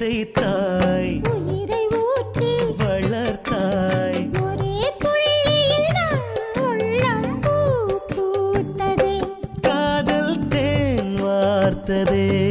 விதைத்தாய் உயிரை ஊற்றி வளர்த்தாய். ஒரே புள்ளியில் உள்ளம் பூ பூத்ததே. காதல் தேன் வார்த்ததே.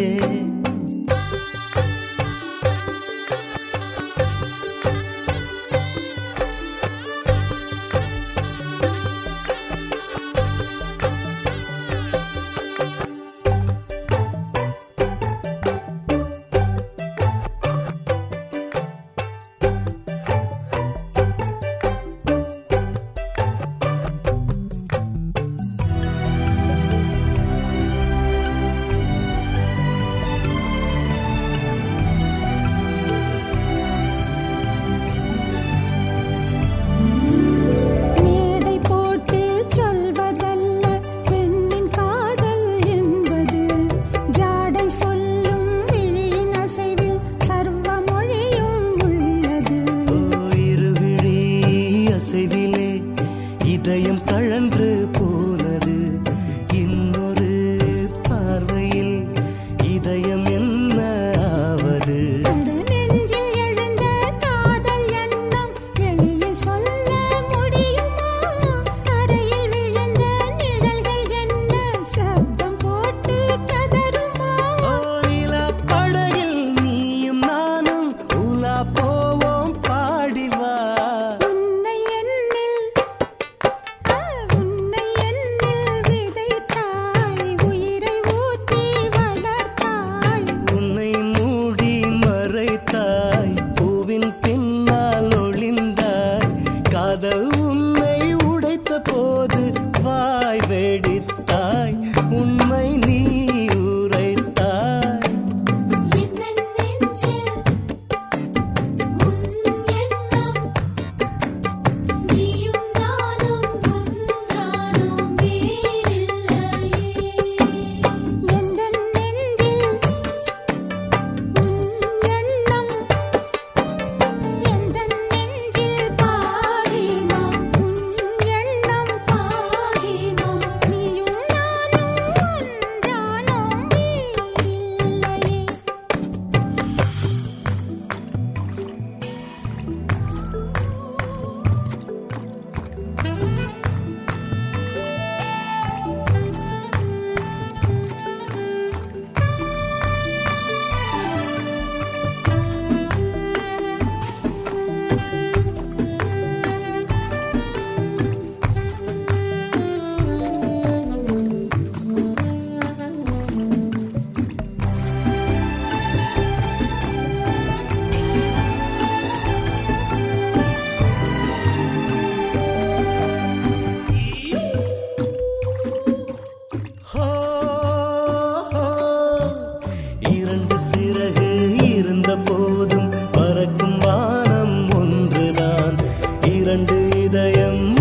ಕತ್ತ இரண்டு இதயம்